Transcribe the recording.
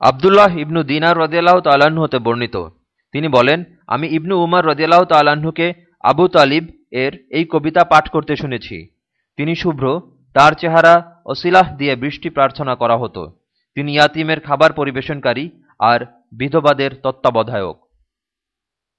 আবদুল্লাহ ইবনু দিনার রদিয়াল্লাহ তাল্লাহ্ন হতে বর্ণিত। তিনি বলেন, আমি ইবনু উমার রদিয়াল্লাহ তাল্লাহ্নকে আবু তালিব এর এই কবিতা পাঠ করতে শুনেছি। তিনি শুভ্র, তার চেহারা অসিলাহ দিয়ে বৃষ্টি প্রার্থনা করা হতো। তিনি ইয়াতিমের খাবার পরিবেশনকারী আর বিধবাদের তত্ত্বাবধায়ক।